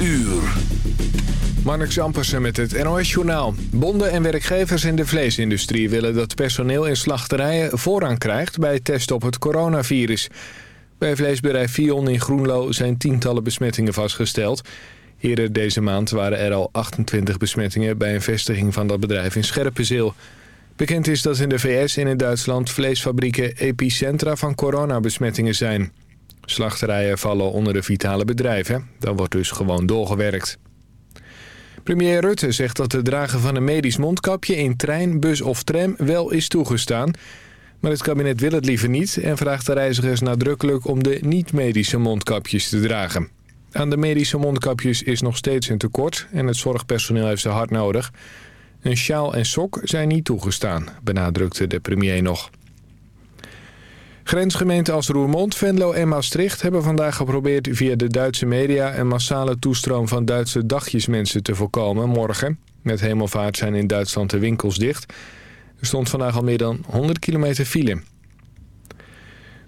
uur. Mark Zampersen met het NOS-journaal. Bonden en werkgevers in de vleesindustrie willen dat personeel in slachterijen voorrang krijgt bij testen op het coronavirus. Bij vleesbedrijf Fion in Groenlo zijn tientallen besmettingen vastgesteld. Eerder deze maand waren er al 28 besmettingen bij een vestiging van dat bedrijf in Scherpenzeel. Bekend is dat in de VS en in Duitsland vleesfabrieken epicentra van coronabesmettingen zijn. Slachterijen vallen onder de vitale bedrijven. Dan wordt dus gewoon doorgewerkt. Premier Rutte zegt dat het dragen van een medisch mondkapje in trein, bus of tram wel is toegestaan. Maar het kabinet wil het liever niet en vraagt de reizigers nadrukkelijk om de niet-medische mondkapjes te dragen. Aan de medische mondkapjes is nog steeds een tekort en het zorgpersoneel heeft ze hard nodig. Een sjaal en sok zijn niet toegestaan, benadrukte de premier nog. Grensgemeenten als Roermond, Venlo en Maastricht hebben vandaag geprobeerd via de Duitse media een massale toestroom van Duitse dagjesmensen te voorkomen morgen. Met hemelvaart zijn in Duitsland de winkels dicht. Er stond vandaag al meer dan 100 kilometer file.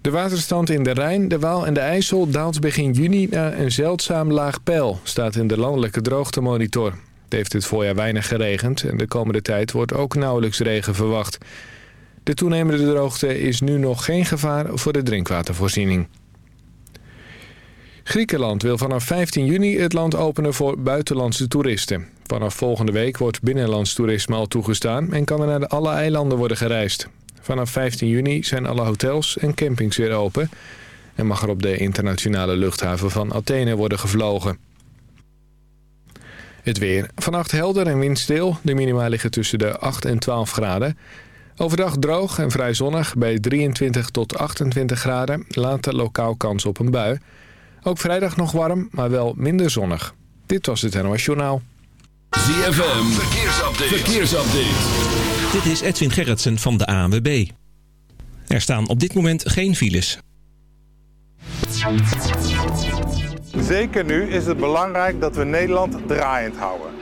De waterstand in de Rijn, de Waal en de IJssel daalt begin juni naar een zeldzaam laag peil, staat in de landelijke droogtemonitor. Het heeft dit voorjaar weinig geregend en de komende tijd wordt ook nauwelijks regen verwacht. De toenemende droogte is nu nog geen gevaar voor de drinkwatervoorziening. Griekenland wil vanaf 15 juni het land openen voor buitenlandse toeristen. Vanaf volgende week wordt binnenlands toerisme al toegestaan... en kan er naar alle eilanden worden gereisd. Vanaf 15 juni zijn alle hotels en campings weer open... en mag er op de internationale luchthaven van Athene worden gevlogen. Het weer. Vannacht helder en windstil. De minima liggen tussen de 8 en 12 graden. Overdag droog en vrij zonnig bij 23 tot 28 graden. Later lokaal kans op een bui. Ook vrijdag nog warm, maar wel minder zonnig. Dit was het NOS Journaal. ZFM, verkeersupdate. verkeersupdate. Dit is Edwin Gerritsen van de ANWB. Er staan op dit moment geen files. Zeker nu is het belangrijk dat we Nederland draaiend houden.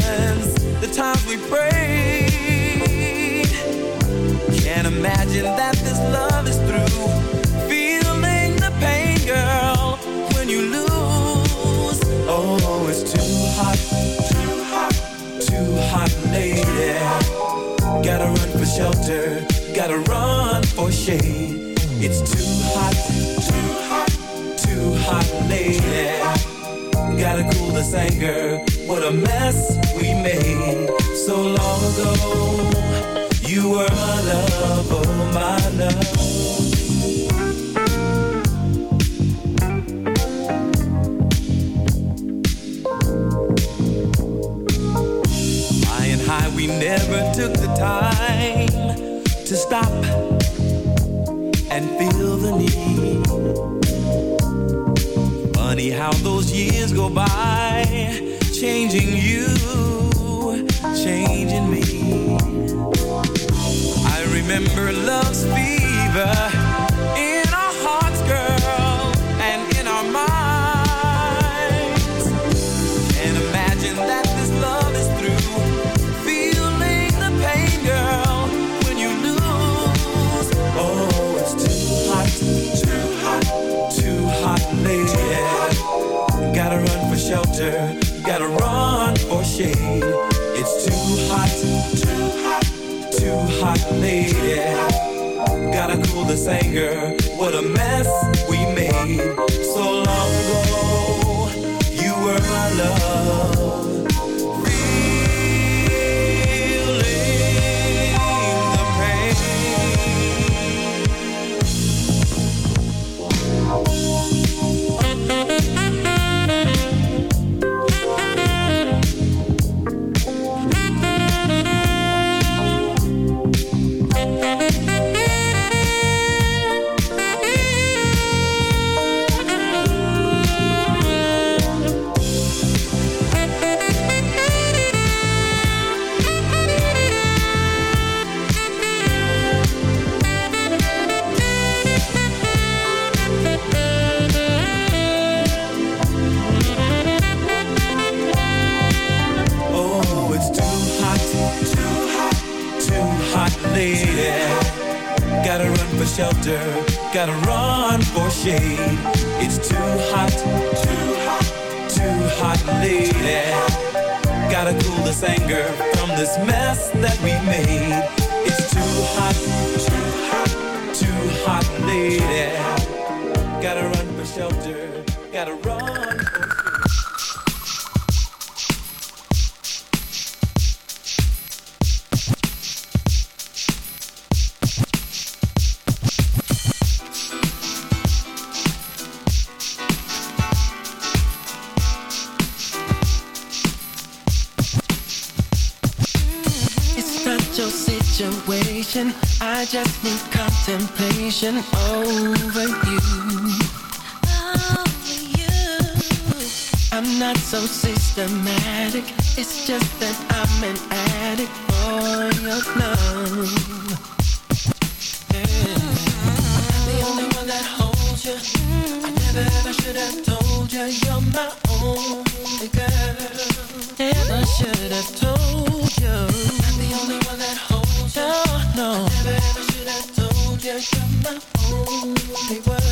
friends, the times we prayed. Can't imagine that this love is through. Feeling the pain, girl, when you lose. Oh, it's too hot, too hot, too hot, lady. Gotta run for shelter, gotta run for shade. It's too hot, too hot, too hot, lady. Gotta cool this anger, what a mess so long ago You were my love, oh my love. High and high we never took the time To stop and feel the need. Funny how those years go by Changing you changing me. I remember love's fever. anger. What a mess. They were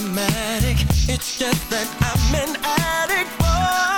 It's just that I'm an addict boy.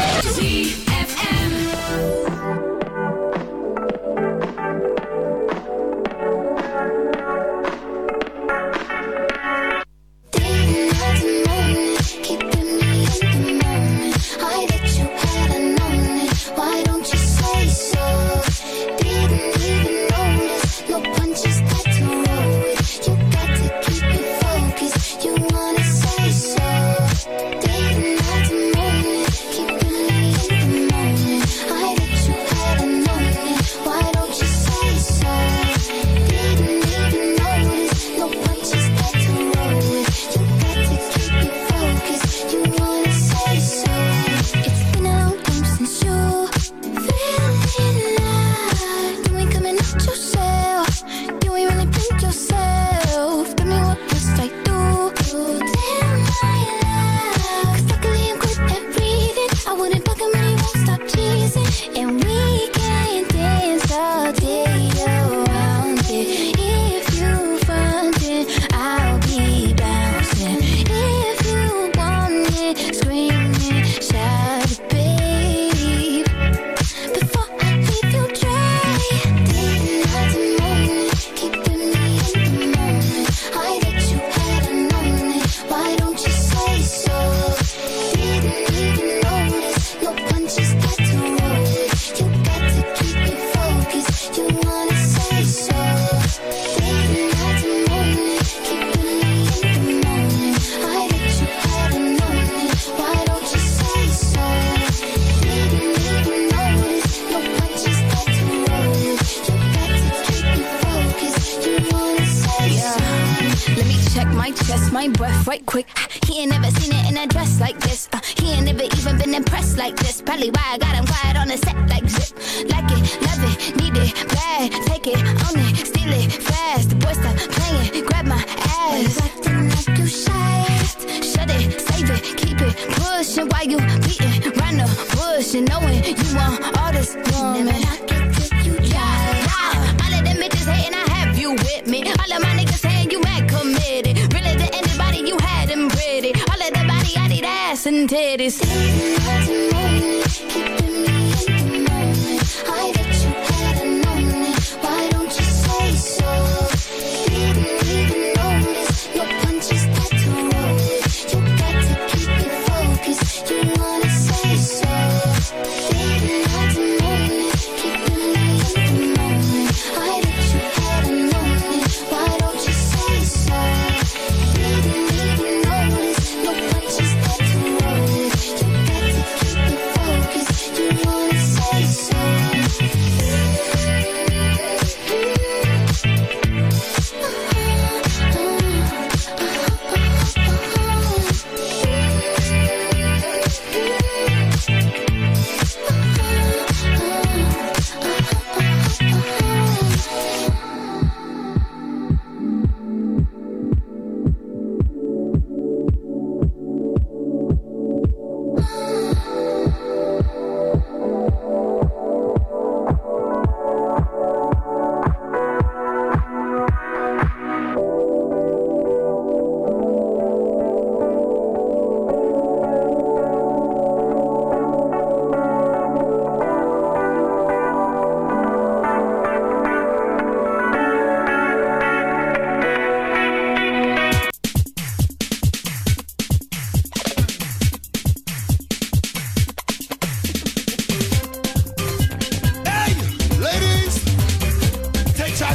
why you beating around the bush and knowing you want all this woman. I get you, yeah. Wow. All of them bitches hating, I have you with me. All of my niggas saying you mad committed. Really to anybody, you had them pretty. All of the body, I need ass and titties.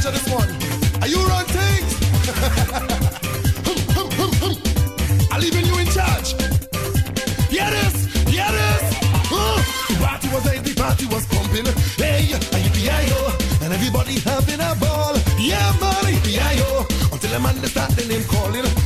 culture this morning. Are you run things? I'm leaving you in charge. Hear this, hear this. The party was late, the party was pumping. Hey, are you I and everybody having a ball. Yeah, buddy, P.I.O. Until the man they start the name calling.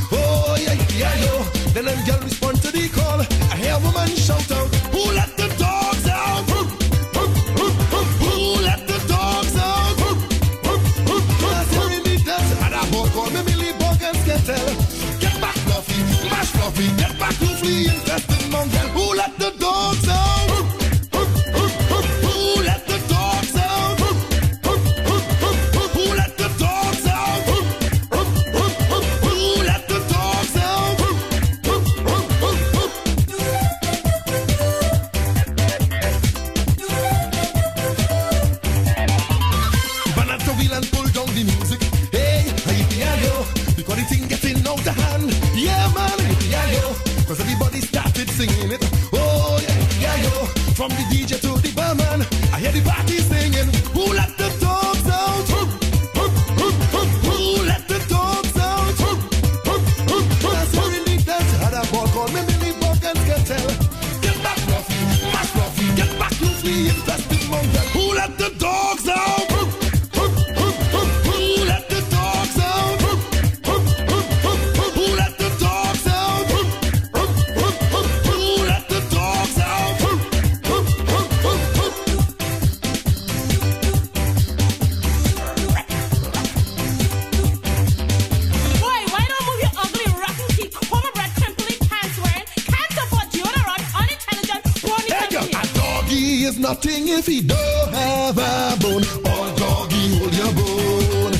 is nothing if he don't have a bone. Oh, doggy, hold your bone.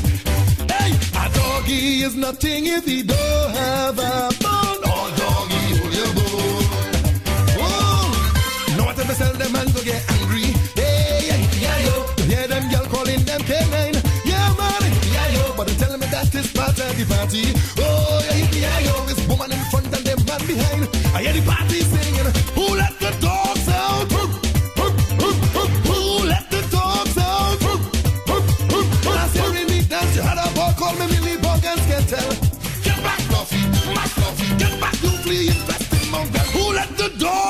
Hey, a doggy is nothing if he don't have a bone. Oh, doggy, hold your bone. Oh, no one ever sell them and go get angry. Hey, yeah, yo. To hear them girl calling them canine. Yeah, man. Yeah, yo. But they tell me that is part of the party. the door.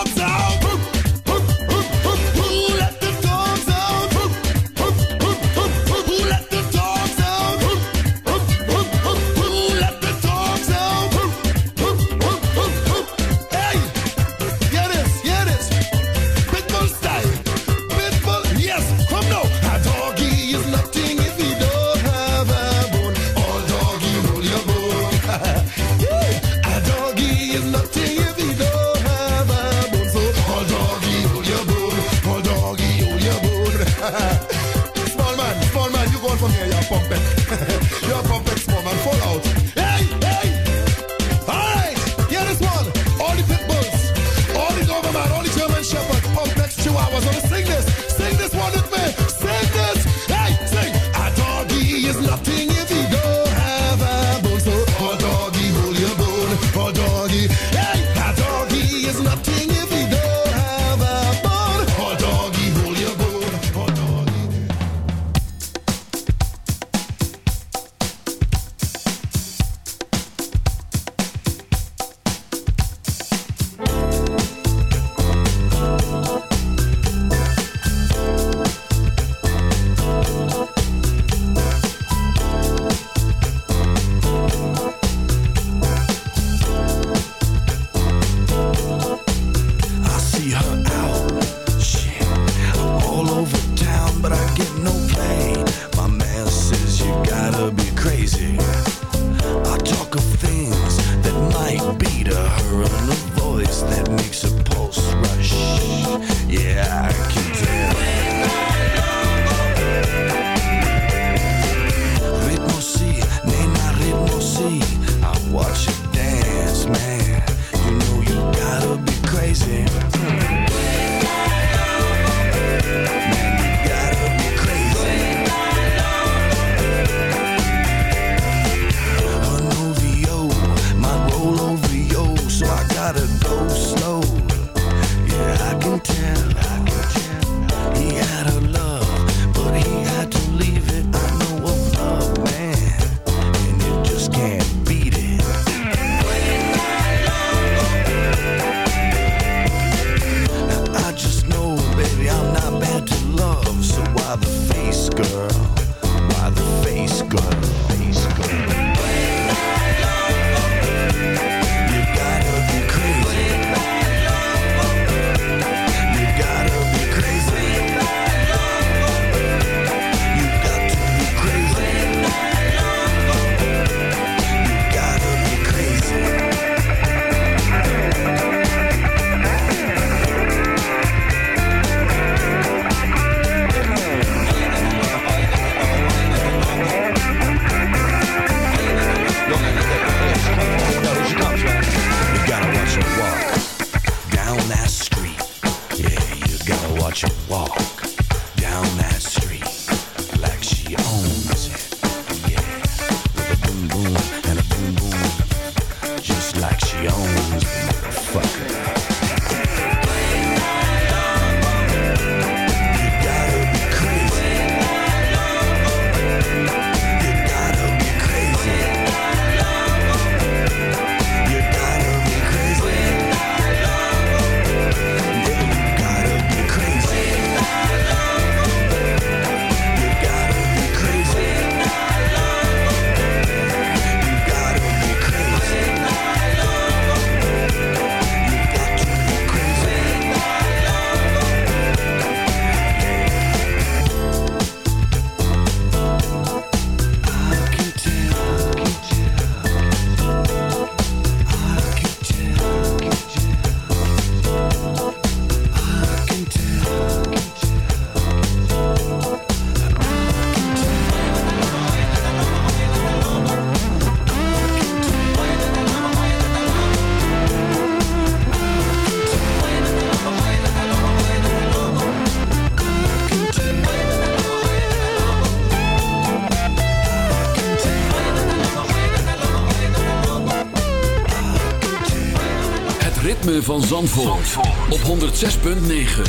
Van Zandvoort, op 106.9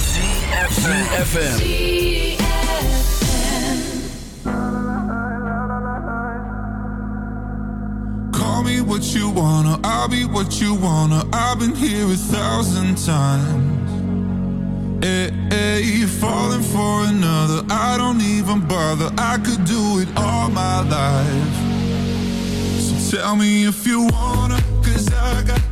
CFFM Call me what you wanna, I'll be what you wanna. I've been here a thousand times. Hey, hey, you're falling for another. I don't even bother. I could do it all my life. So tell me if you wanna, cause I got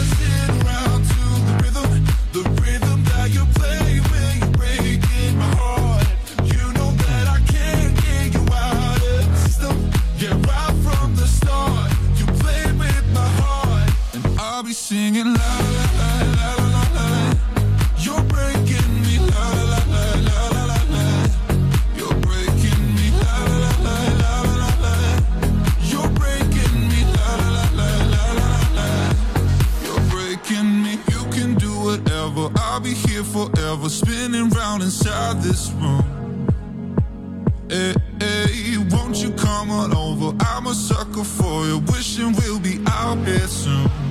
You're breaking me. You can do whatever. I'll be here forever, spinning round inside this room. Hey, won't you come on over? I'm a sucker for you, wishing we'll be out here soon.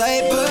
type of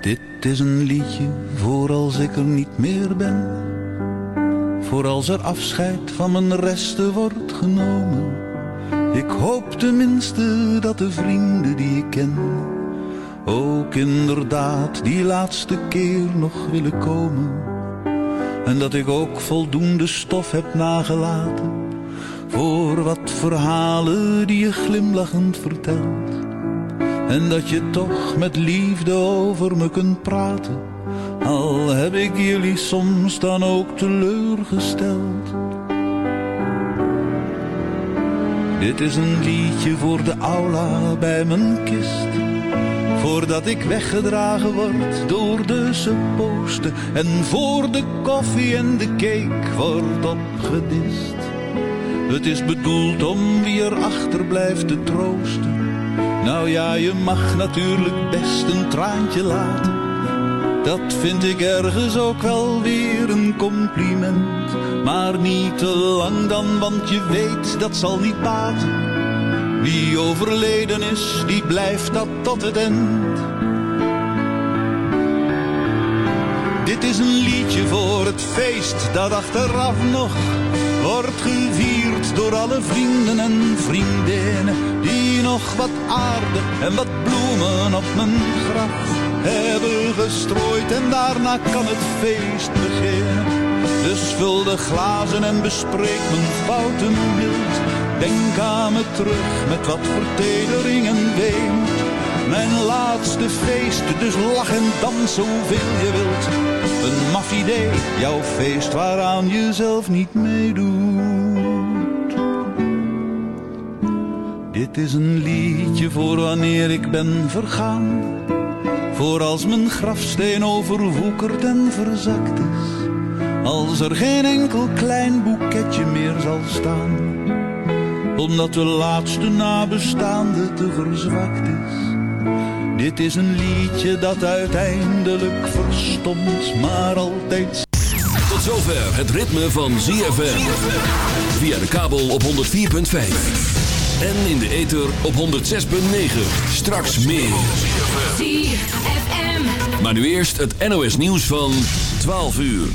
Dit is een liedje voor als ik er niet meer ben. Voor als er afscheid van mijn resten wordt genomen. Ik hoop tenminste dat de vrienden die ik ken. Ook inderdaad die laatste keer nog willen komen. En dat ik ook voldoende stof heb nagelaten. Voor wat verhalen die je glimlachend vertelt. En dat je toch met liefde over me kunt praten. Al heb ik jullie soms dan ook teleurgesteld. Dit is een liedje voor de aula bij mijn kist. Voordat ik weggedragen word door de supposten. En voor de koffie en de cake wordt opgedist. Het is bedoeld om wie er achterblijft te troosten. Nou ja, je mag natuurlijk best een traantje laten. Dat vind ik ergens ook wel weer een compliment. Maar niet te lang dan, want je weet dat zal niet baten. Wie overleden is, die blijft dat tot het eind. Dit is een liedje voor het feest dat achteraf nog wordt gevierd door alle vrienden en vriendinnen die nog wat aarde en wat bloemen op mijn graf hebben gestrooid en daarna kan het feest beginnen. Dus vul de glazen en bespreek mijn fouten mild. Denk aan me terug met wat vertedering en. Mijn laatste feest, dus lach en dans zoveel je wilt. Een maf idee, jouw feest waaraan je zelf niet meedoet. Dit is een liedje voor wanneer ik ben vergaan. Voor als mijn grafsteen overwoekerd en verzakt is. Als er geen enkel klein boeketje meer zal staan. Omdat de laatste nabestaande te verzwakt is. Dit is een liedje dat uiteindelijk verstomt, maar altijd... Tot zover het ritme van ZFM. Via de kabel op 104.5. En in de ether op 106.9. Straks meer. ZFM. Maar nu eerst het NOS nieuws van 12 uur.